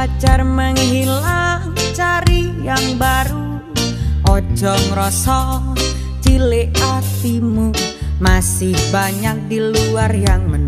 pacar menghilang cari yang baru. Ojo ngerasa cilik hatimu. Masih banyak di luar yang menunggu